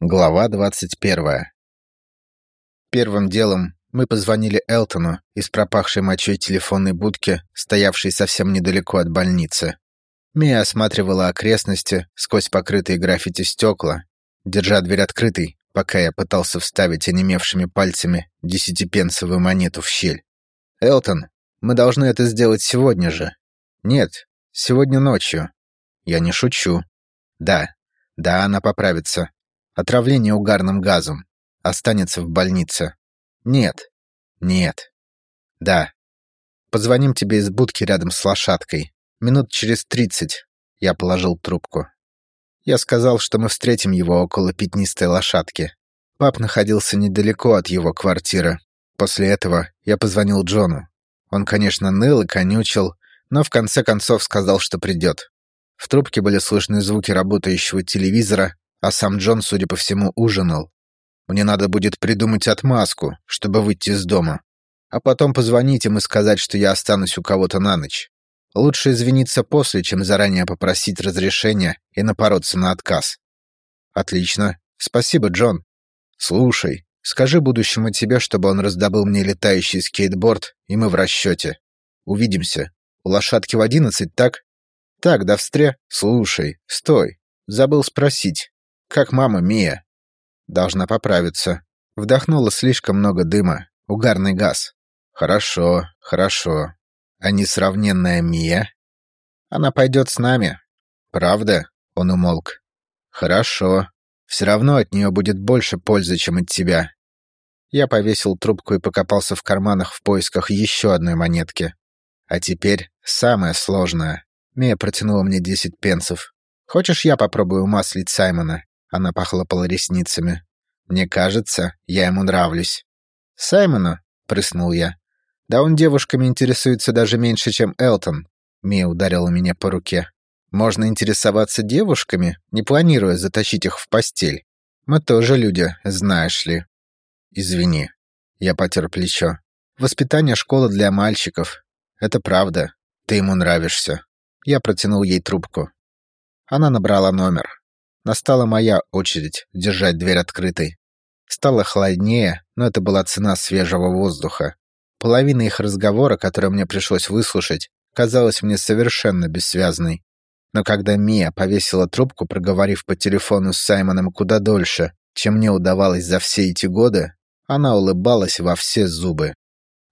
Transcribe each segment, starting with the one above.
Глава 21. Первым делом мы позвонили Элтону из пропахшей мочой телефонной будки, стоявшей совсем недалеко от больницы. Мия осматривала окрестности сквозь покрытые граффити стекла, держа дверь открытой, пока я пытался вставить онемевшими пальцами десятипенсовую монету в щель. «Элтон, мы должны это сделать сегодня же». «Нет, сегодня ночью». «Я не шучу». «Да, да, она поправится. Отравление угарным газом. Останется в больнице. Нет. Нет. Да. Позвоним тебе из будки рядом с лошадкой. Минут через тридцать. Я положил трубку. Я сказал, что мы встретим его около пятнистой лошадки. Пап находился недалеко от его квартиры. После этого я позвонил Джону. Он, конечно, ныл и конючил, но в конце концов сказал, что придет. В трубке были слышны звуки работающего телевизора, а сам Джон, судя по всему, ужинал. Мне надо будет придумать отмазку, чтобы выйти из дома. А потом позвонить им и сказать, что я останусь у кого-то на ночь. Лучше извиниться после, чем заранее попросить разрешения и напороться на отказ. Отлично. Спасибо, Джон. Слушай, скажи будущему тебе, чтобы он раздобыл мне летающий скейтборд, и мы в расчете. Увидимся. У лошадки в одиннадцать, так? Так, до встре. Слушай, стой. Забыл спросить. Как мама Мия. Должна поправиться. Вдохнула слишком много дыма. Угарный газ. Хорошо, хорошо. А несравненная Мия? Она пойдет с нами. Правда? Он умолк. Хорошо. Все равно от нее будет больше пользы, чем от тебя. Я повесил трубку и покопался в карманах в поисках еще одной монетки. А теперь самое сложное. Мия протянула мне десять пенсов. «Хочешь, я попробую маслить Саймона?» Она похлопала ресницами. «Мне кажется, я ему нравлюсь». «Саймону?» — прыснул я. «Да он девушками интересуется даже меньше, чем Элтон». Мия ударила меня по руке. «Можно интересоваться девушками, не планируя затащить их в постель. Мы тоже люди, знаешь ли». «Извини». Я потер плечо. «Воспитание школы для мальчиков. Это правда. Ты ему нравишься». Я протянул ей трубку. Она набрала номер. Настала моя очередь держать дверь открытой. Стало холоднее, но это была цена свежего воздуха. Половина их разговора, который мне пришлось выслушать, казалась мне совершенно бессвязной. Но когда Мия повесила трубку, проговорив по телефону с Саймоном куда дольше, чем мне удавалось за все эти годы, она улыбалась во все зубы.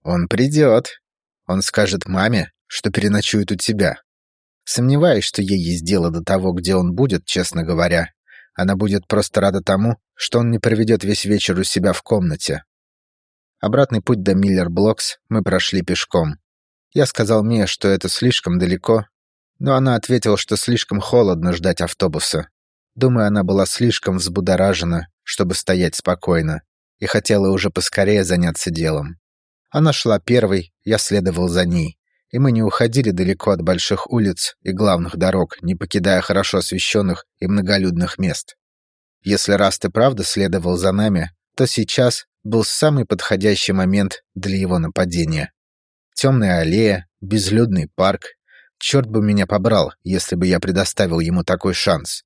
«Он придет. Он скажет маме, что переночует у тебя. Сомневаюсь, что ей есть дело до того, где он будет, честно говоря. Она будет просто рада тому, что он не проведет весь вечер у себя в комнате. Обратный путь до Миллер-Блокс мы прошли пешком. Я сказал Мие, что это слишком далеко, но она ответила, что слишком холодно ждать автобуса. Думаю, она была слишком взбудоражена, чтобы стоять спокойно, и хотела уже поскорее заняться делом. Она шла первой, я следовал за ней и мы не уходили далеко от больших улиц и главных дорог, не покидая хорошо освещенных и многолюдных мест. Если Раст и правда следовал за нами, то сейчас был самый подходящий момент для его нападения. Темная аллея, безлюдный парк. Черт бы меня побрал, если бы я предоставил ему такой шанс.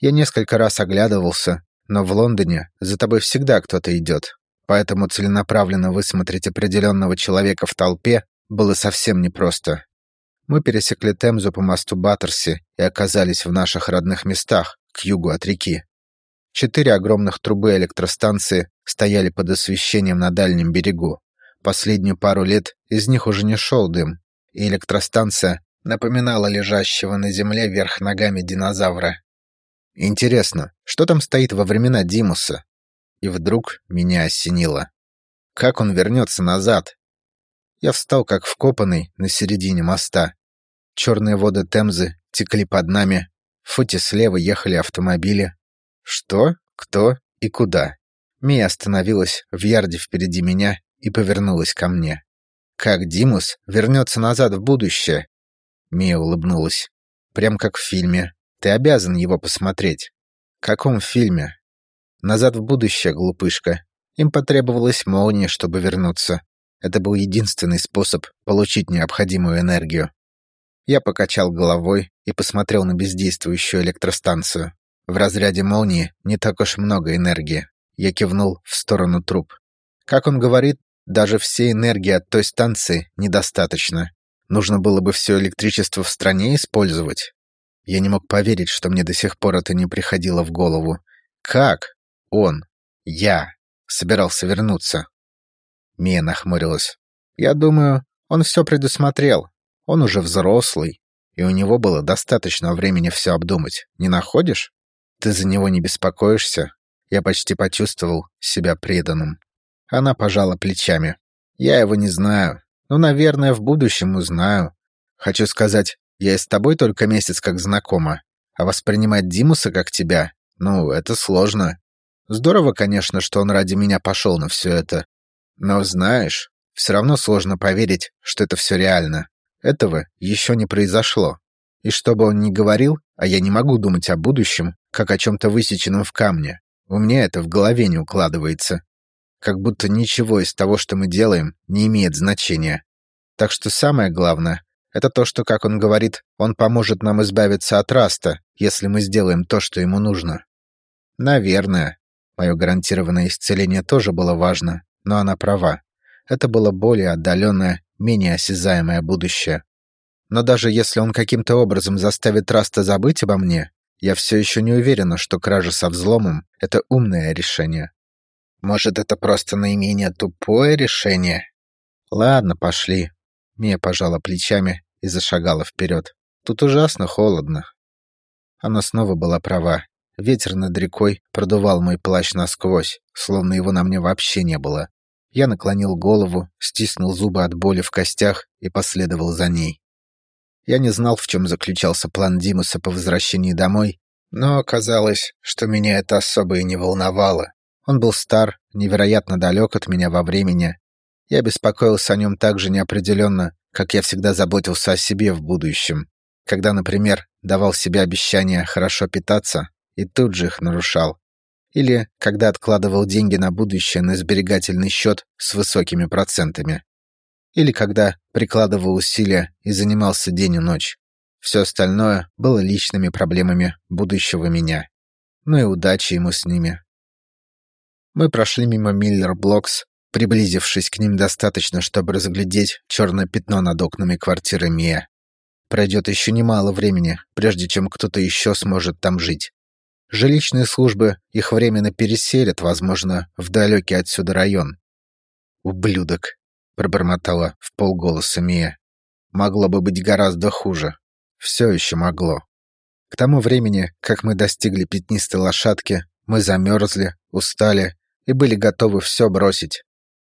Я несколько раз оглядывался, но в Лондоне за тобой всегда кто-то идет, поэтому целенаправленно высмотреть определенного человека в толпе было совсем непросто. Мы пересекли Темзу по мосту Баттерси и оказались в наших родных местах, к югу от реки. Четыре огромных трубы электростанции стояли под освещением на дальнем берегу. Последнюю пару лет из них уже не шел дым, и электростанция напоминала лежащего на земле вверх ногами динозавра. Интересно, что там стоит во времена Димуса? И вдруг меня осенило. Как он вернется назад, я встал как вкопанный на середине моста. Черные воды Темзы текли под нами. В футе слева ехали автомобили. Что, кто и куда? Мия остановилась в ярде впереди меня и повернулась ко мне. «Как Димус вернется назад в будущее?» Мия улыбнулась. «Прям как в фильме. Ты обязан его посмотреть». «В каком фильме?» «Назад в будущее, глупышка. Им потребовалась молния, чтобы вернуться. Это был единственный способ получить необходимую энергию. Я покачал головой и посмотрел на бездействующую электростанцию. В разряде молнии не так уж много энергии. Я кивнул в сторону труб. Как он говорит, даже всей энергии от той станции недостаточно. Нужно было бы все электричество в стране использовать. Я не мог поверить, что мне до сих пор это не приходило в голову. Как он, я, собирался вернуться? Мия нахмурилась. Я думаю, он все предусмотрел. Он уже взрослый, и у него было достаточно времени все обдумать. Не находишь? Ты за него не беспокоишься? Я почти почувствовал себя преданным. Она пожала плечами. Я его не знаю. Но, наверное, в будущем узнаю. Хочу сказать, я и с тобой только месяц как знакома. А воспринимать Димуса как тебя, ну, это сложно. Здорово, конечно, что он ради меня пошел на все это. Но, знаешь, все равно сложно поверить, что это все реально. Этого еще не произошло. И что бы он ни говорил, а я не могу думать о будущем, как о чем-то высеченном в камне. У меня это в голове не укладывается. Как будто ничего из того, что мы делаем, не имеет значения. Так что самое главное — это то, что, как он говорит, он поможет нам избавиться от Раста, если мы сделаем то, что ему нужно. Наверное. Мое гарантированное исцеление тоже было важно, но она права. Это было более отдаленное, менее осязаемое будущее. Но даже если он каким-то образом заставит Раста забыть обо мне, я все еще не уверена, что кража со взломом — это умное решение. Может, это просто наименее тупое решение? Ладно, пошли. Мия пожала плечами и зашагала вперед. Тут ужасно холодно. Она снова была права. Ветер над рекой продувал мой плащ насквозь, словно его на мне вообще не было. Я наклонил голову, стиснул зубы от боли в костях и последовал за ней. Я не знал, в чем заключался план Димуса по возвращении домой, но оказалось, что меня это особо и не волновало. Он был стар, невероятно далек от меня во времени. Я беспокоился о нем так же неопределенно, как я всегда заботился о себе в будущем, когда, например, давал себе обещание хорошо питаться и тут же их нарушал. Или когда откладывал деньги на будущее на сберегательный счет с высокими процентами. Или когда прикладывал усилия и занимался день и ночь. Все остальное было личными проблемами будущего меня. Ну и удачи ему с ними. Мы прошли мимо Миллер Блокс, приблизившись к ним достаточно, чтобы разглядеть черное пятно над окнами квартиры Мия. Пройдет еще немало времени, прежде чем кто-то еще сможет там жить. Жилищные службы их временно переселят, возможно, в далекий отсюда район. «Ублюдок», — пробормотала в полголоса Мия. «Могло бы быть гораздо хуже. Все еще могло». К тому времени, как мы достигли пятнистой лошадки, мы замерзли, устали и были готовы все бросить.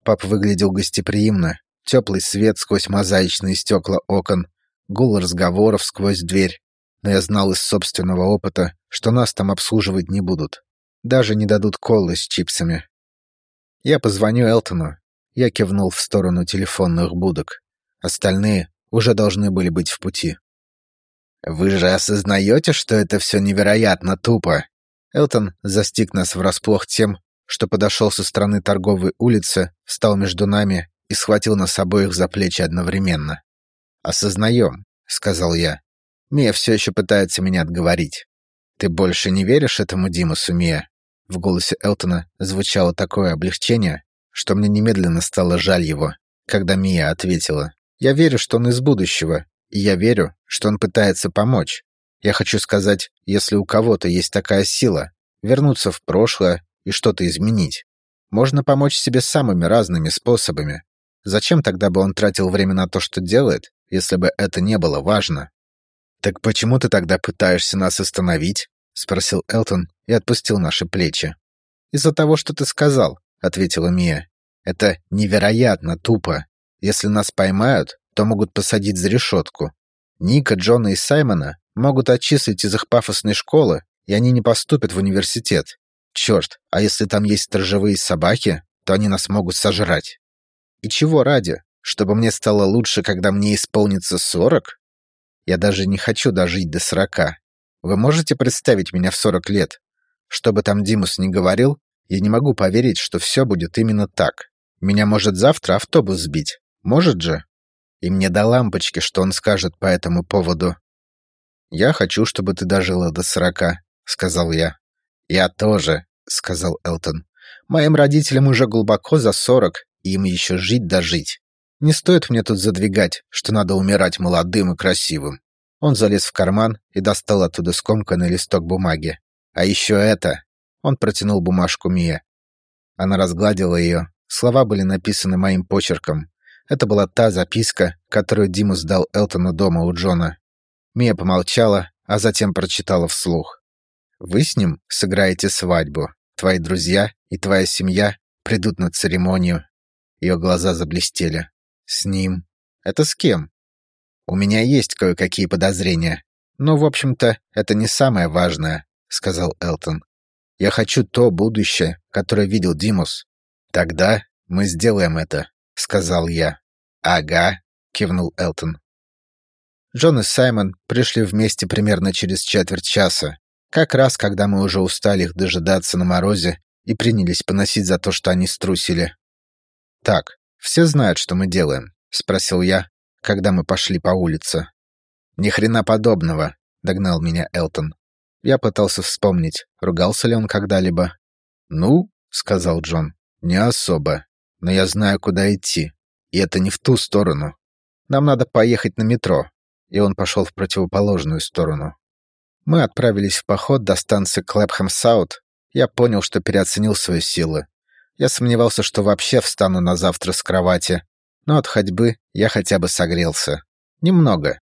Пап выглядел гостеприимно, теплый свет сквозь мозаичные стекла окон, гул разговоров сквозь дверь, но я знал из собственного опыта, что нас там обслуживать не будут. Даже не дадут колы с чипсами. Я позвоню Элтону. Я кивнул в сторону телефонных будок. Остальные уже должны были быть в пути. «Вы же осознаете, что это все невероятно тупо?» Элтон застиг нас врасплох тем, что подошел со стороны торговой улицы, встал между нами и схватил нас обоих за плечи одновременно. «Осознаем», — сказал я. Мия все еще пытается меня отговорить. «Ты больше не веришь этому Димусу, Мия?» В голосе Элтона звучало такое облегчение, что мне немедленно стало жаль его, когда Мия ответила. «Я верю, что он из будущего, и я верю, что он пытается помочь. Я хочу сказать, если у кого-то есть такая сила, вернуться в прошлое и что-то изменить. Можно помочь себе самыми разными способами. Зачем тогда бы он тратил время на то, что делает, если бы это не было важно?» «Так почему ты тогда пытаешься нас остановить?» — спросил Элтон и отпустил наши плечи. «Из-за того, что ты сказал», — ответила Мия. «Это невероятно тупо. Если нас поймают, то могут посадить за решетку. Ника, Джона и Саймона могут отчислить из их пафосной школы, и они не поступят в университет. Черт, а если там есть сторожевые собаки, то они нас могут сожрать. И чего ради? Чтобы мне стало лучше, когда мне исполнится сорок? Я даже не хочу дожить до сорока. Вы можете представить меня в сорок лет? Что бы там Димус ни говорил, я не могу поверить, что все будет именно так. Меня может завтра автобус сбить. Может же? И мне до лампочки, что он скажет по этому поводу. Я хочу, чтобы ты дожила до сорока. — сказал я. «Я тоже», — сказал Элтон. «Моим родителям уже глубоко за сорок, им еще жить да жить. Не стоит мне тут задвигать, что надо умирать молодым и красивым». Он залез в карман и достал оттуда скомканный листок бумаги. «А еще это...» Он протянул бумажку Мие. Она разгладила ее. Слова были написаны моим почерком. Это была та записка, которую Диму сдал Элтону дома у Джона. Мия помолчала, а затем прочитала вслух. «Вы с ним сыграете свадьбу. Твои друзья и твоя семья придут на церемонию». Ее глаза заблестели. «С ним. Это с кем?» «У меня есть кое-какие подозрения. Но, в общем-то, это не самое важное», — сказал Элтон. «Я хочу то будущее, которое видел Димус. Тогда мы сделаем это», — сказал я. «Ага», — кивнул Элтон. Джон и Саймон пришли вместе примерно через четверть часа, как раз когда мы уже устали их дожидаться на морозе и принялись поносить за то, что они струсили. «Так, все знают, что мы делаем?» — спросил я, когда мы пошли по улице. «Ни хрена подобного», — догнал меня Элтон. Я пытался вспомнить, ругался ли он когда-либо. «Ну», — сказал Джон, — «не особо, но я знаю, куда идти, и это не в ту сторону. Нам надо поехать на метро, и он пошел в противоположную сторону. Мы отправились в поход до станции Клэпхэм-Саут. Я понял, что переоценил свои силы. Я сомневался, что вообще встану на завтра с кровати, но от ходьбы я хотя бы согрелся. Немного.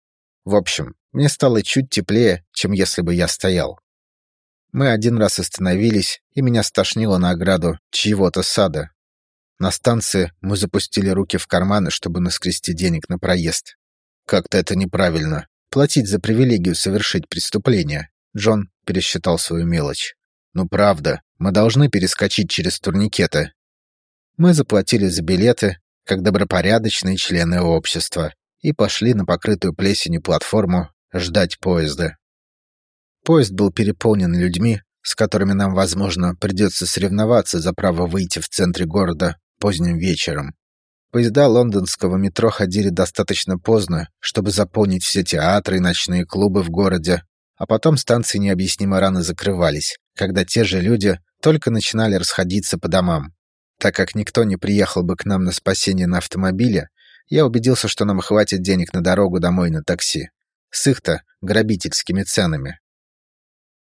В общем, мне стало чуть теплее, чем если бы я стоял. Мы один раз остановились, и меня стошнило на ограду чьего-то сада. На станции мы запустили руки в карманы, чтобы наскрести денег на проезд. Как-то это неправильно. Платить за привилегию совершить преступление. Джон пересчитал свою мелочь. Ну правда, мы должны перескочить через турникеты. Мы заплатили за билеты, как добропорядочные члены общества, и пошли на покрытую плесенью платформу ждать поезда. Поезд был переполнен людьми, с которыми нам, возможно, придется соревноваться за право выйти в центре города поздним вечером. Поезда лондонского метро ходили достаточно поздно, чтобы заполнить все театры и ночные клубы в городе, а потом станции необъяснимо рано закрывались, когда те же люди только начинали расходиться по домам. Так как никто не приехал бы к нам на спасение на автомобиле, я убедился, что нам хватит денег на дорогу домой на такси. С их-то грабительскими ценами.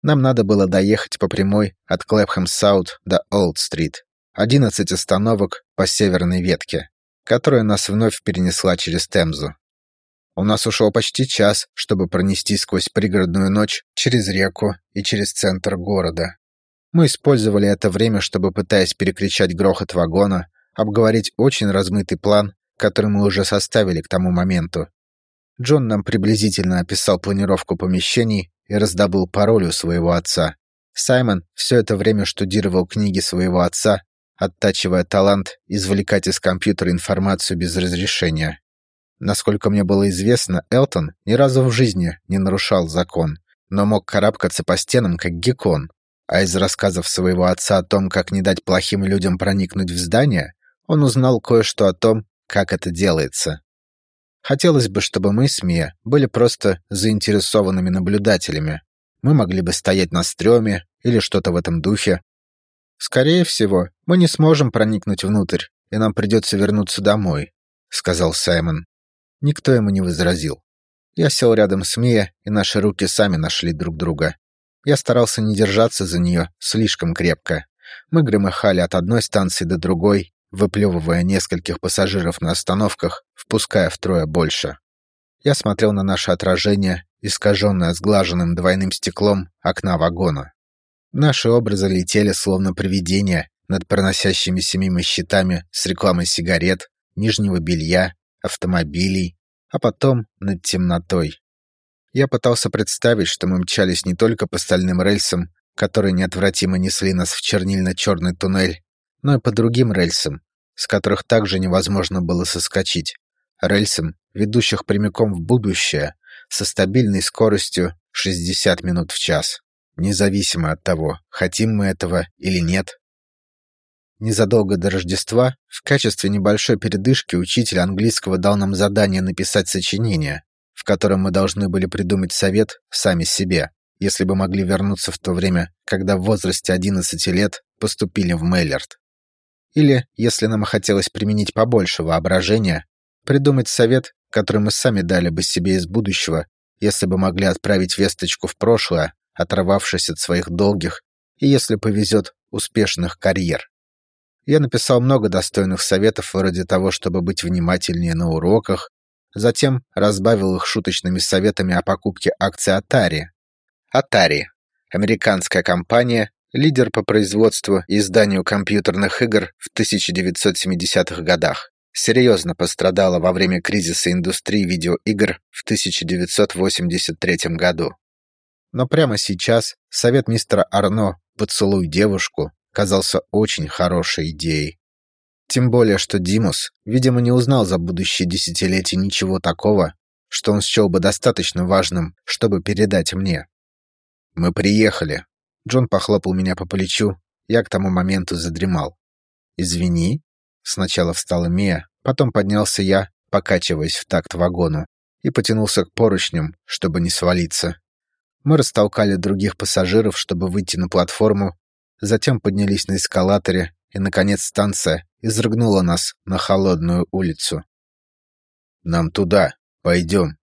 Нам надо было доехать по прямой от Клэпхэм-Саут до Олд-стрит. 11 остановок по северной ветке которая нас вновь перенесла через Темзу. У нас ушел почти час, чтобы пронести сквозь пригородную ночь через реку и через центр города. Мы использовали это время, чтобы, пытаясь перекричать грохот вагона, обговорить очень размытый план, который мы уже составили к тому моменту. Джон нам приблизительно описал планировку помещений и раздобыл пароль у своего отца. Саймон все это время штудировал книги своего отца оттачивая талант извлекать из компьютера информацию без разрешения. Насколько мне было известно, Элтон ни разу в жизни не нарушал закон, но мог карабкаться по стенам, как геккон. А из рассказов своего отца о том, как не дать плохим людям проникнуть в здание, он узнал кое-что о том, как это делается. Хотелось бы, чтобы мы с Мия были просто заинтересованными наблюдателями. Мы могли бы стоять на стреме или что-то в этом духе, «Скорее всего, мы не сможем проникнуть внутрь, и нам придется вернуться домой», — сказал Саймон. Никто ему не возразил. Я сел рядом с Мия, и наши руки сами нашли друг друга. Я старался не держаться за нее слишком крепко. Мы громыхали от одной станции до другой, выплевывая нескольких пассажиров на остановках, впуская втрое больше. Я смотрел на наше отражение, искаженное сглаженным двойным стеклом окна вагона. Наши образы летели словно привидения над проносящимися мимо щитами с рекламой сигарет, нижнего белья, автомобилей, а потом над темнотой. Я пытался представить, что мы мчались не только по стальным рельсам, которые неотвратимо несли нас в чернильно-черный туннель, но и по другим рельсам, с которых также невозможно было соскочить, рельсам, ведущих прямиком в будущее, со стабильной скоростью 60 минут в час независимо от того, хотим мы этого или нет. Незадолго до Рождества в качестве небольшой передышки учитель английского дал нам задание написать сочинение, в котором мы должны были придумать совет сами себе если бы могли вернуться в то время, когда в возрасте 11 лет поступили в Мейлерт. Или, если нам хотелось применить побольше воображения, придумать совет, который мы сами дали бы себе из будущего, если бы могли отправить весточку в прошлое, оторвавшись от своих долгих и, если повезет, успешных карьер. Я написал много достойных советов вроде того, чтобы быть внимательнее на уроках, затем разбавил их шуточными советами о покупке акций Atari. Atari – американская компания, лидер по производству и изданию компьютерных игр в 1970-х годах. Серьезно пострадала во время кризиса индустрии видеоигр в 1983 году. Но прямо сейчас совет мистера Арно «Поцелуй девушку» казался очень хорошей идеей. Тем более, что Димус, видимо, не узнал за будущие десятилетия ничего такого, что он счел бы достаточно важным, чтобы передать мне. «Мы приехали», Джон похлопал меня по плечу, я к тому моменту задремал. «Извини?» Сначала встала Мия, потом поднялся я, покачиваясь в такт вагону, и потянулся к поручням, чтобы не свалиться. Мы растолкали других пассажиров, чтобы выйти на платформу, затем поднялись на эскалаторе, и, наконец, станция изрыгнула нас на холодную улицу. «Нам туда. Пойдем».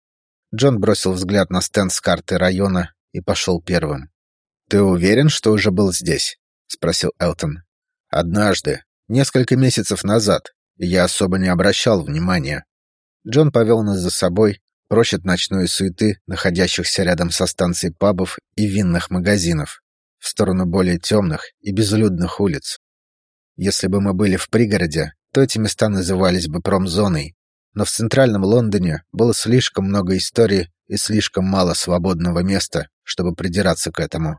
Джон бросил взгляд на стенд с картой района и пошел первым. «Ты уверен, что уже был здесь?» — спросил Элтон. «Однажды, несколько месяцев назад, я особо не обращал внимания». Джон повел нас за собой, прочь от ночной суеты, находящихся рядом со станцией пабов и винных магазинов, в сторону более темных и безлюдных улиц. Если бы мы были в пригороде, то эти места назывались бы промзоной, но в центральном Лондоне было слишком много историй и слишком мало свободного места, чтобы придираться к этому.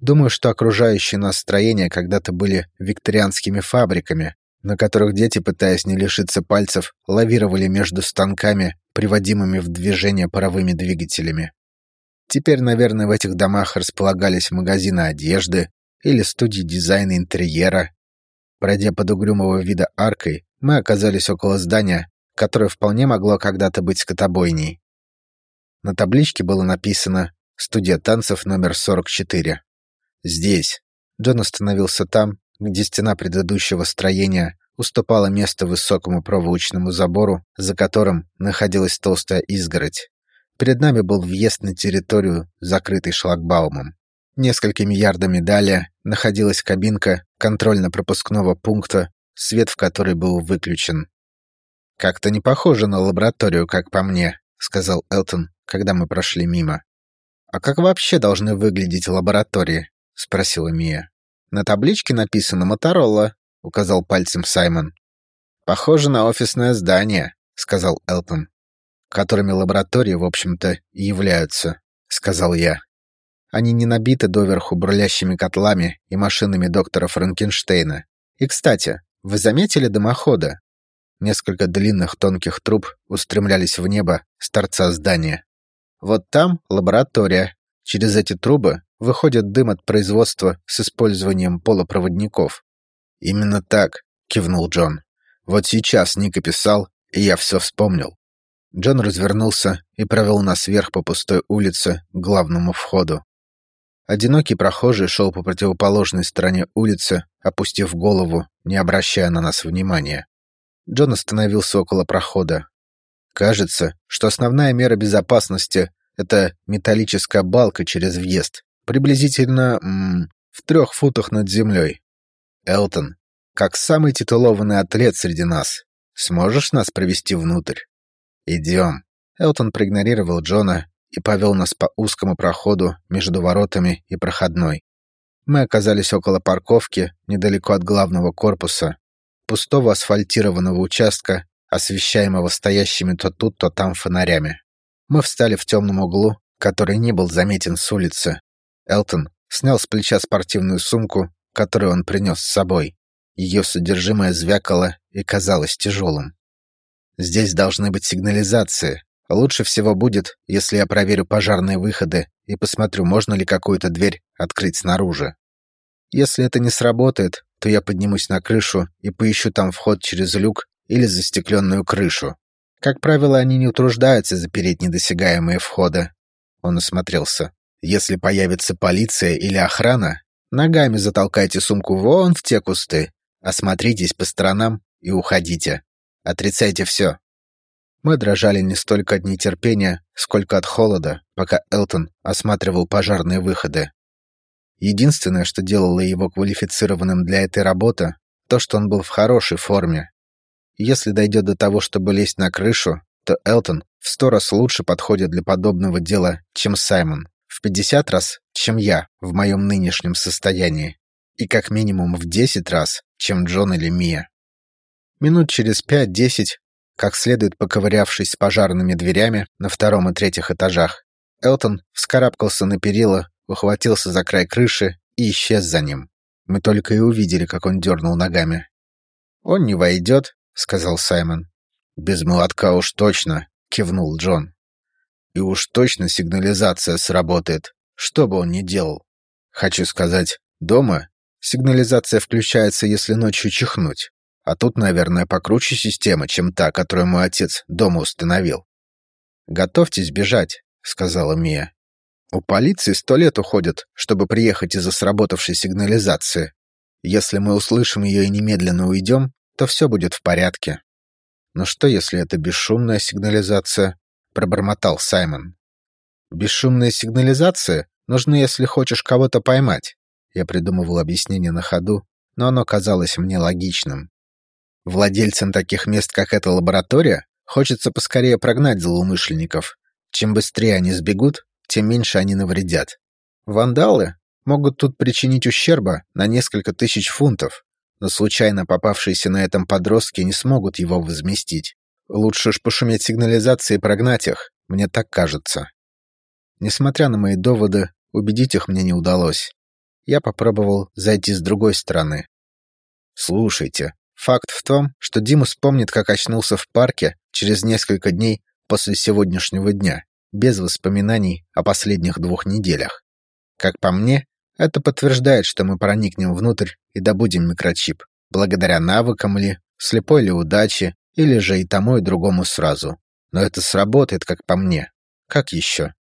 Думаю, что окружающие нас строения когда-то были викторианскими фабриками, на которых дети, пытаясь не лишиться пальцев, лавировали между станками, приводимыми в движение паровыми двигателями. Теперь, наверное, в этих домах располагались магазины одежды или студии дизайна интерьера. Пройдя под угрюмого вида аркой, мы оказались около здания, которое вполне могло когда-то быть скотобойней. На табличке было написано «Студия танцев номер 44». Здесь. Джон остановился там, где стена предыдущего строения уступала место высокому проволочному забору, за которым находилась толстая изгородь. Перед нами был въезд на территорию, закрытый шлагбаумом. Несколькими ярдами далее находилась кабинка контрольно-пропускного пункта, свет в которой был выключен. «Как-то не похоже на лабораторию, как по мне», — сказал Элтон, когда мы прошли мимо. «А как вообще должны выглядеть лаборатории?» — спросила Мия. «На табличке написано «Моторола», — указал пальцем Саймон. «Похоже на офисное здание», — сказал Элтон. «Которыми лаборатории, в общем-то, и являются», — сказал я. «Они не набиты доверху бурлящими котлами и машинами доктора Франкенштейна. И, кстати, вы заметили дымохода?» Несколько длинных тонких труб устремлялись в небо с торца здания. «Вот там лаборатория. Через эти трубы выходит дым от производства с использованием полупроводников. «Именно так», — кивнул Джон. «Вот сейчас Ник описал, и я все вспомнил». Джон развернулся и провел нас вверх по пустой улице к главному входу. Одинокий прохожий шел по противоположной стороне улицы, опустив голову, не обращая на нас внимания. Джон остановился около прохода. Кажется, что основная мера безопасности — это металлическая балка через въезд, приблизительно м, в трех футах над землей. Элтон, как самый титулованный атлет среди нас, сможешь нас провести внутрь? Идем. Элтон проигнорировал Джона и повел нас по узкому проходу между воротами и проходной. Мы оказались около парковки, недалеко от главного корпуса, пустого асфальтированного участка, освещаемого стоящими то тут, то там фонарями. Мы встали в темном углу, который не был заметен с улицы, Элтон снял с плеча спортивную сумку, которую он принес с собой. Ее содержимое звякало и казалось тяжелым. «Здесь должны быть сигнализации. Лучше всего будет, если я проверю пожарные выходы и посмотрю, можно ли какую-то дверь открыть снаружи. Если это не сработает, то я поднимусь на крышу и поищу там вход через люк или застекленную крышу. Как правило, они не утруждаются запереть недосягаемые входы». Он осмотрелся. Если появится полиция или охрана, ногами затолкайте сумку вон в те кусты, осмотритесь по сторонам и уходите. Отрицайте все. Мы дрожали не столько от нетерпения, сколько от холода, пока Элтон осматривал пожарные выходы. Единственное, что делало его квалифицированным для этой работы, то, что он был в хорошей форме. Если дойдет до того, чтобы лезть на крышу, то Элтон в сто раз лучше подходит для подобного дела, чем Саймон. В пятьдесят раз, чем я в моем нынешнем состоянии. И как минимум в десять раз, чем Джон или Мия. Минут через пять-десять как следует поковырявшись с пожарными дверями на втором и третьих этажах, Элтон вскарабкался на перила, ухватился за край крыши и исчез за ним. Мы только и увидели, как он дернул ногами. «Он не войдет», — сказал Саймон. «Без молотка уж точно», — кивнул Джон. «И уж точно сигнализация сработает, что бы он ни делал. Хочу сказать, дома сигнализация включается, если ночью чихнуть. А тут, наверное, покруче система, чем та, которую мой отец дома установил. «Готовьтесь бежать», — сказала Мия. «У полиции сто лет уходит, чтобы приехать из-за сработавшей сигнализации. Если мы услышим ее и немедленно уйдем, то все будет в порядке». «Но что, если это бесшумная сигнализация?» — пробормотал Саймон. «Бесшумная сигнализация нужна, если хочешь кого-то поймать». Я придумывал объяснение на ходу, но оно казалось мне логичным. Владельцам таких мест, как эта лаборатория, хочется поскорее прогнать злоумышленников. Чем быстрее они сбегут, тем меньше они навредят. Вандалы могут тут причинить ущерба на несколько тысяч фунтов, но случайно попавшиеся на этом подростки не смогут его возместить. Лучше уж пошуметь сигнализации и прогнать их, мне так кажется. Несмотря на мои доводы, убедить их мне не удалось. Я попробовал зайти с другой стороны. «Слушайте, Факт в том, что Дима вспомнит, как очнулся в парке через несколько дней после сегодняшнего дня, без воспоминаний о последних двух неделях. Как по мне, это подтверждает, что мы проникнем внутрь и добудем микрочип, благодаря навыкам ли, слепой ли удаче, или же и тому, и другому сразу. Но это сработает, как по мне. Как еще?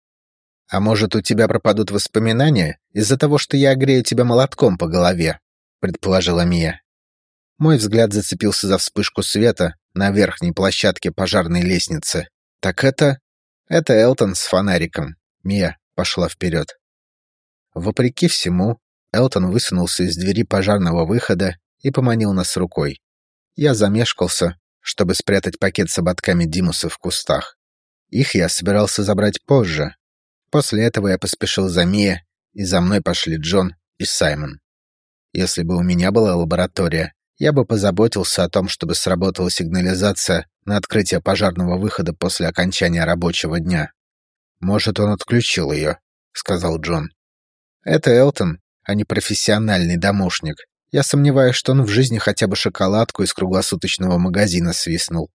А может, у тебя пропадут воспоминания из-за того, что я огрею тебя молотком по голове, предположила Мия. Мой взгляд зацепился за вспышку света на верхней площадке пожарной лестницы. Так это... Это Элтон с фонариком. Мия пошла вперед. Вопреки всему, Элтон высунулся из двери пожарного выхода и поманил нас рукой. Я замешкался, чтобы спрятать пакет с ободками Димуса в кустах. Их я собирался забрать позже. После этого я поспешил за Мия, и за мной пошли Джон и Саймон. Если бы у меня была лаборатория, я бы позаботился о том, чтобы сработала сигнализация на открытие пожарного выхода после окончания рабочего дня. «Может, он отключил ее», — сказал Джон. «Это Элтон, а не профессиональный домушник. Я сомневаюсь, что он в жизни хотя бы шоколадку из круглосуточного магазина свистнул».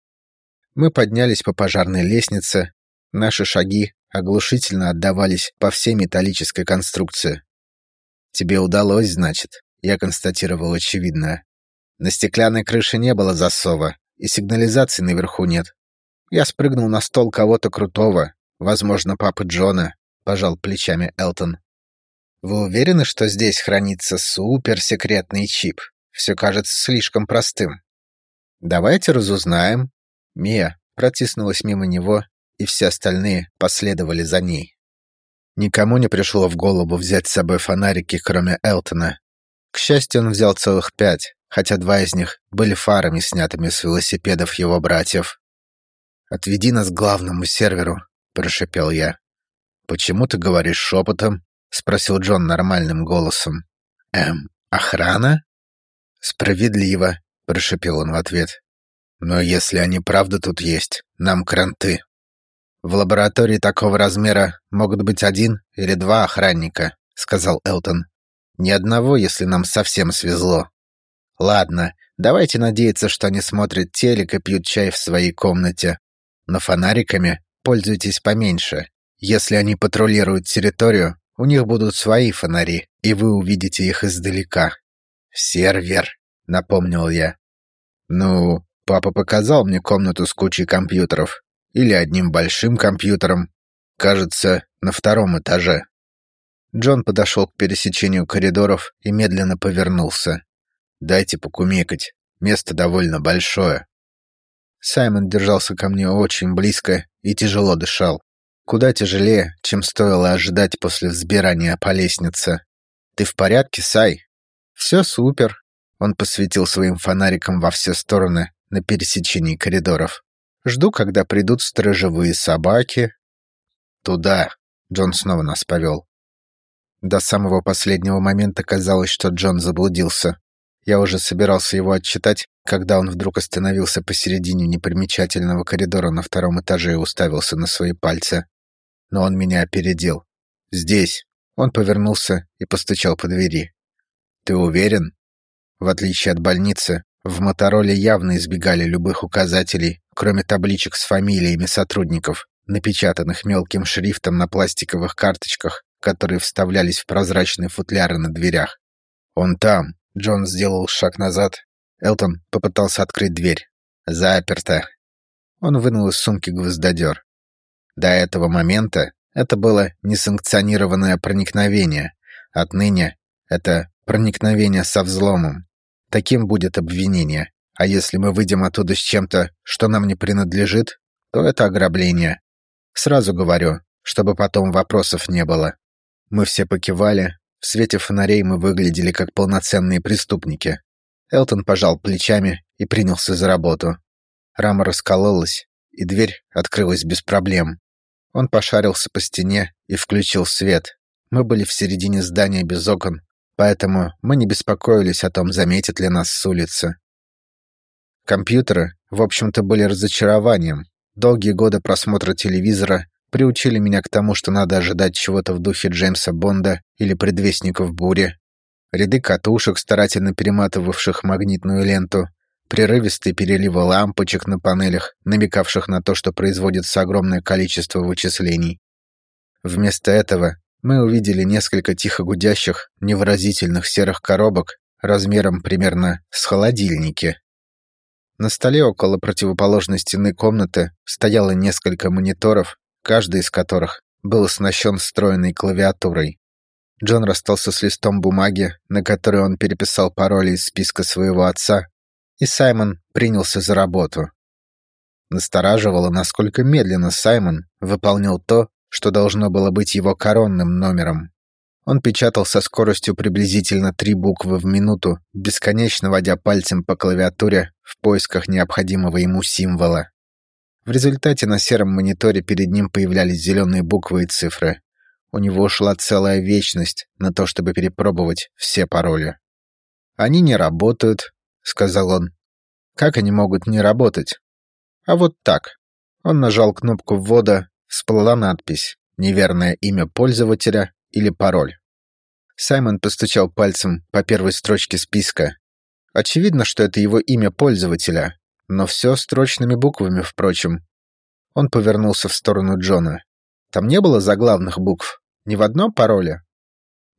Мы поднялись по пожарной лестнице. Наши шаги оглушительно отдавались по всей металлической конструкции. «Тебе удалось, значит?» Я констатировал очевидное. На стеклянной крыше не было засова, и сигнализации наверху нет. Я спрыгнул на стол кого-то крутого, возможно, папы Джона, пожал плечами Элтон. Вы уверены, что здесь хранится суперсекретный чип? Все кажется слишком простым. Давайте разузнаем. Мия протиснулась мимо него, и все остальные последовали за ней. Никому не пришло в голову взять с собой фонарики, кроме Элтона. К счастью, он взял целых пять, хотя два из них были фарами, снятыми с велосипедов его братьев. «Отведи нас к главному серверу», — прошепел я. «Почему ты говоришь шепотом?» — спросил Джон нормальным голосом. «Эм, охрана?» «Справедливо», — прошепел он в ответ. «Но если они правда тут есть, нам кранты. В лаборатории такого размера могут быть один или два охранника», — сказал Элтон. «Ни одного, если нам совсем свезло». Ладно, давайте надеяться, что они смотрят телек и пьют чай в своей комнате. Но фонариками пользуйтесь поменьше. Если они патрулируют территорию, у них будут свои фонари, и вы увидите их издалека. «Сервер», — напомнил я. «Ну, папа показал мне комнату с кучей компьютеров. Или одним большим компьютером. Кажется, на втором этаже». Джон подошел к пересечению коридоров и медленно повернулся. «Дайте покумекать. Место довольно большое». Саймон держался ко мне очень близко и тяжело дышал. Куда тяжелее, чем стоило ожидать после взбирания по лестнице. «Ты в порядке, Сай?» «Все супер», — он посветил своим фонариком во все стороны на пересечении коридоров. «Жду, когда придут сторожевые собаки». «Туда», — Джон снова нас повел. До самого последнего момента казалось, что Джон заблудился. Я уже собирался его отчитать, когда он вдруг остановился посередине непримечательного коридора на втором этаже и уставился на свои пальцы. Но он меня опередил. «Здесь». Он повернулся и постучал по двери. «Ты уверен?» В отличие от больницы, в Мотороле явно избегали любых указателей, кроме табличек с фамилиями сотрудников, напечатанных мелким шрифтом на пластиковых карточках, которые вставлялись в прозрачные футляры на дверях. «Он там!» Джон сделал шаг назад Элтон попытался открыть дверь. Заперто. Он вынул из сумки гвоздодер. До этого момента это было несанкционированное проникновение. Отныне это проникновение со взломом. Таким будет обвинение. А если мы выйдем оттуда с чем-то, что нам не принадлежит, то это ограбление. Сразу говорю, чтобы потом вопросов не было. Мы все покивали. В свете фонарей мы выглядели как полноценные преступники. Элтон пожал плечами и принялся за работу. Рама раскололась, и дверь открылась без проблем. Он пошарился по стене и включил свет. Мы были в середине здания без окон, поэтому мы не беспокоились о том, заметит ли нас с улицы. Компьютеры, в общем-то, были разочарованием. Долгие годы просмотра телевизора приучили меня к тому, что надо ожидать чего-то в духе Джеймса Бонда или предвестников бури, ряды катушек, старательно перематывавших магнитную ленту, прерывистые переливы лампочек на панелях, намекавших на то, что производится огромное количество вычислений. Вместо этого мы увидели несколько тихо гудящих, невыразительных серых коробок размером примерно с холодильники. На столе около противоположной стены комнаты стояло несколько мониторов, каждый из которых был оснащен встроенной клавиатурой. Джон расстался с листом бумаги, на который он переписал пароли из списка своего отца, и Саймон принялся за работу. Настораживало, насколько медленно Саймон выполнил то, что должно было быть его коронным номером. Он печатал со скоростью приблизительно три буквы в минуту, бесконечно водя пальцем по клавиатуре в поисках необходимого ему символа. В результате на сером мониторе перед ним появлялись зеленые буквы и цифры. У него ушла целая вечность на то, чтобы перепробовать все пароли. «Они не работают», — сказал он. «Как они могут не работать?» «А вот так». Он нажал кнопку ввода, всплыла надпись «Неверное имя пользователя» или «Пароль». Саймон постучал пальцем по первой строчке списка. Очевидно, что это его имя пользователя, но все строчными буквами, впрочем. Он повернулся в сторону Джона. Там не было заглавных букв? Ни в одном пароле?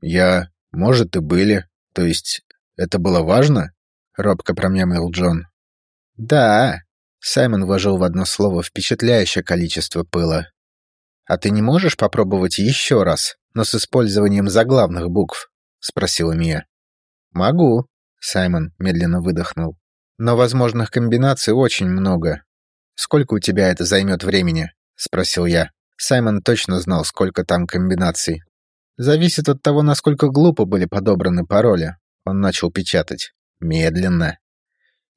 Я... Может, и были. То есть, это было важно? Робко промямлил Джон. Да. Саймон вложил в одно слово впечатляющее количество пыла. А ты не можешь попробовать еще раз, но с использованием заглавных букв? Спросила Мия. Могу. Саймон медленно выдохнул. Но возможных комбинаций очень много. Сколько у тебя это займет времени? Спросил я. Саймон точно знал, сколько там комбинаций. Зависит от того, насколько глупо были подобраны пароли. Он начал печатать. Медленно.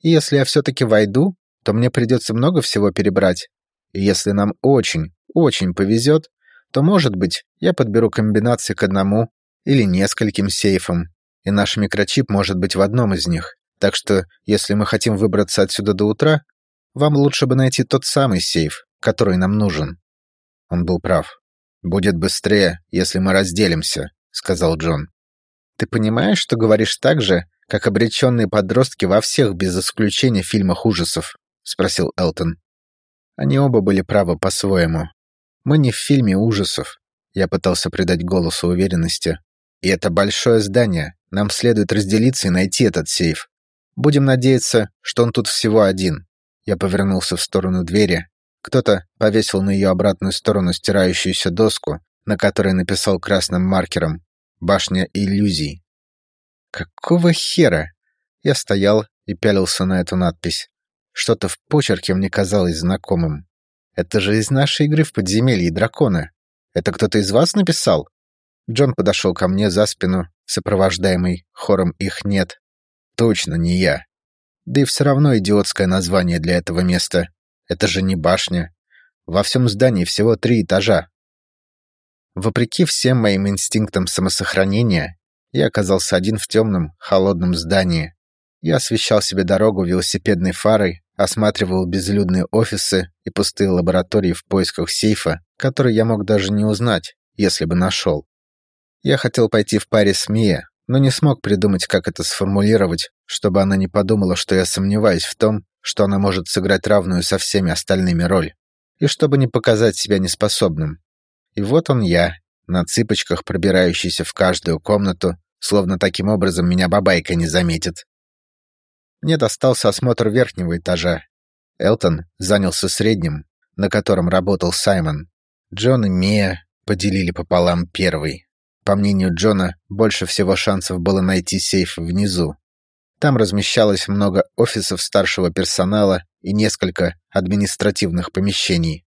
И если я все-таки войду, то мне придется много всего перебрать. И если нам очень, очень повезет, то, может быть, я подберу комбинации к одному или нескольким сейфам, и наш микрочип может быть в одном из них. Так что, если мы хотим выбраться отсюда до утра, вам лучше бы найти тот самый сейф, который нам нужен. Он был прав. «Будет быстрее, если мы разделимся», — сказал Джон. «Ты понимаешь, что говоришь так же, как обреченные подростки во всех без исключения фильмах ужасов?» — спросил Элтон. Они оба были правы по-своему. Мы не в фильме ужасов. Я пытался придать голосу уверенности. И это большое здание. Нам следует разделиться и найти этот сейф. Будем надеяться, что он тут всего один. Я повернулся в сторону двери, кто-то повесил на ее обратную сторону стирающуюся доску, на которой написал красным маркером «Башня иллюзий». Какого хера? Я стоял и пялился на эту надпись. Что-то в почерке мне казалось знакомым. Это же из нашей игры в подземелье дракона. Это кто-то из вас написал? Джон подошел ко мне за спину, сопровождаемый хором «Их нет». Точно не я. Да и все равно идиотское название для этого места. Это же не башня. Во всем здании всего три этажа. Вопреки всем моим инстинктам самосохранения, я оказался один в темном, холодном здании. Я освещал себе дорогу велосипедной фарой, осматривал безлюдные офисы и пустые лаборатории в поисках сейфа, который я мог даже не узнать, если бы нашел. Я хотел пойти в паре с Мия, но не смог придумать, как это сформулировать, чтобы она не подумала, что я сомневаюсь в том, что она может сыграть равную со всеми остальными роль, и чтобы не показать себя неспособным. И вот он я, на цыпочках пробирающийся в каждую комнату, словно таким образом меня бабайка не заметит. Мне достался осмотр верхнего этажа. Элтон занялся средним, на котором работал Саймон. Джон и Мия поделили пополам первый. По мнению Джона, больше всего шансов было найти сейф внизу. Там размещалось много офисов старшего персонала и несколько административных помещений.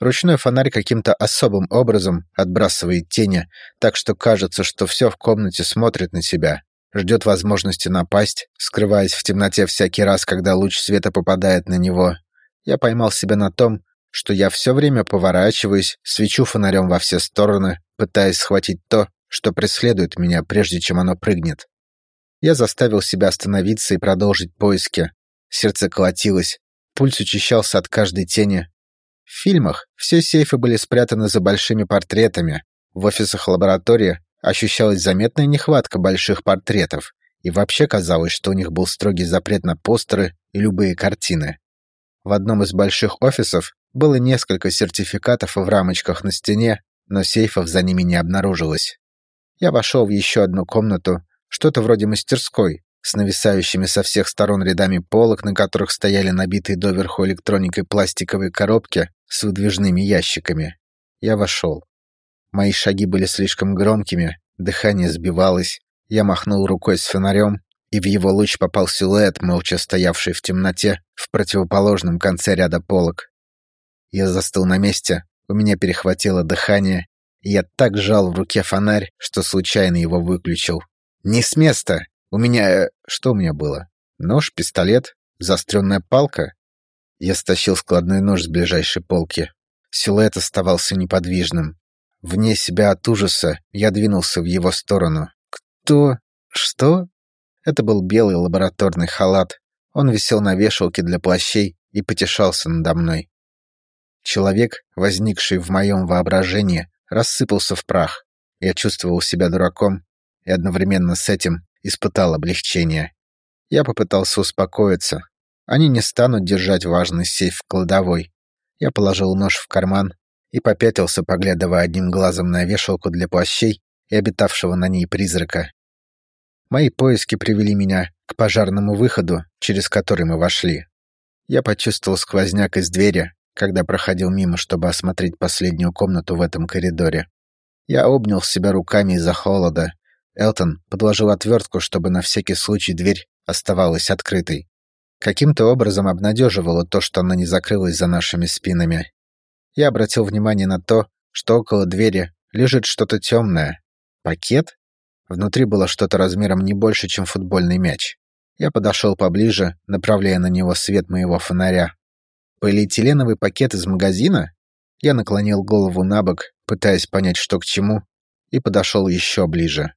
Ручной фонарь каким-то особым образом отбрасывает тени, так что кажется, что все в комнате смотрит на себя, ждет возможности напасть, скрываясь в темноте всякий раз, когда луч света попадает на него. Я поймал себя на том, что я все время поворачиваюсь, свечу фонарем во все стороны, пытаясь схватить то, что преследует меня, прежде чем оно прыгнет. Я заставил себя остановиться и продолжить поиски. Сердце колотилось, пульс учащался от каждой тени, в фильмах все сейфы были спрятаны за большими портретами. В офисах лаборатории ощущалась заметная нехватка больших портретов, и вообще казалось, что у них был строгий запрет на постеры и любые картины. В одном из больших офисов было несколько сертификатов в рамочках на стене, но сейфов за ними не обнаружилось. Я вошел в еще одну комнату, что-то вроде мастерской, с нависающими со всех сторон рядами полок, на которых стояли набитые доверху электроникой пластиковые коробки с выдвижными ящиками. Я вошел. Мои шаги были слишком громкими, дыхание сбивалось. Я махнул рукой с фонарем, и в его луч попал силуэт, молча стоявший в темноте в противоположном конце ряда полок. Я застыл на месте, у меня перехватило дыхание, и я так сжал в руке фонарь, что случайно его выключил. «Не с места!» У меня... Э, что у меня было? Нож, пистолет, заостренная палка? Я стащил складной нож с ближайшей полки. Силуэт оставался неподвижным. Вне себя от ужаса я двинулся в его сторону. Кто? Что? Это был белый лабораторный халат. Он висел на вешалке для плащей и потешался надо мной. Человек, возникший в моем воображении, рассыпался в прах. Я чувствовал себя дураком и одновременно с этим испытал облегчение. Я попытался успокоиться. Они не станут держать важный сейф в кладовой. Я положил нож в карман и попятился, поглядывая одним глазом на вешалку для плащей и обитавшего на ней призрака. Мои поиски привели меня к пожарному выходу, через который мы вошли. Я почувствовал сквозняк из двери, когда проходил мимо, чтобы осмотреть последнюю комнату в этом коридоре. Я обнял себя руками из-за холода Элтон подложил отвертку, чтобы на всякий случай дверь оставалась открытой. Каким-то образом обнадеживало то, что она не закрылась за нашими спинами. Я обратил внимание на то, что около двери лежит что-то темное. Пакет? Внутри было что-то размером не больше, чем футбольный мяч. Я подошел поближе, направляя на него свет моего фонаря. Полиэтиленовый пакет из магазина? Я наклонил голову на бок, пытаясь понять, что к чему, и подошел еще ближе.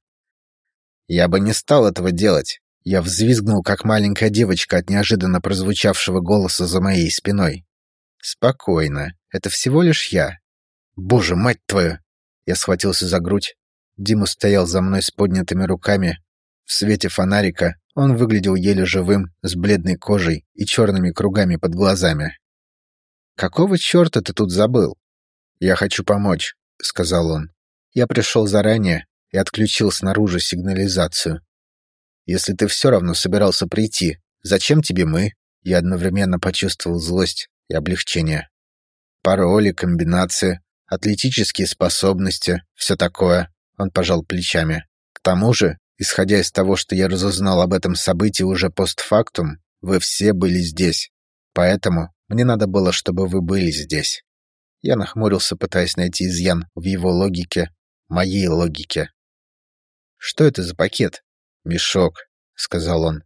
Я бы не стал этого делать. Я взвизгнул, как маленькая девочка от неожиданно прозвучавшего голоса за моей спиной. Спокойно. Это всего лишь я. Боже, мать твою! Я схватился за грудь. Дима стоял за мной с поднятыми руками. В свете фонарика он выглядел еле живым, с бледной кожей и черными кругами под глазами. «Какого черта ты тут забыл?» «Я хочу помочь», — сказал он. «Я пришел заранее, и отключил снаружи сигнализацию. «Если ты все равно собирался прийти, зачем тебе мы?» Я одновременно почувствовал злость и облегчение. Пароли, комбинации. атлетические способности, все такое. Он пожал плечами. К тому же, исходя из того, что я разузнал об этом событии уже постфактум, вы все были здесь. Поэтому мне надо было, чтобы вы были здесь. Я нахмурился, пытаясь найти изъян в его логике, моей логике. «Что это за пакет?» «Мешок», — сказал он.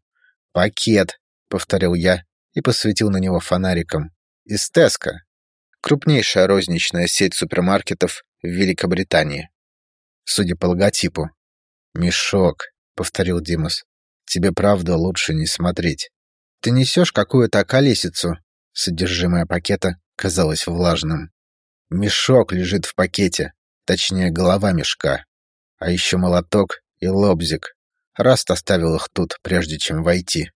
«Пакет», — повторил я и посветил на него фонариком. «Из Теска. Крупнейшая розничная сеть супермаркетов в Великобритании. Судя по логотипу. «Мешок», — повторил Димас. «Тебе правда лучше не смотреть. Ты несешь какую-то колесицу». Содержимое пакета казалось влажным. Мешок лежит в пакете, точнее, голова мешка. А еще молоток и лобзик. Раст оставил их тут, прежде чем войти.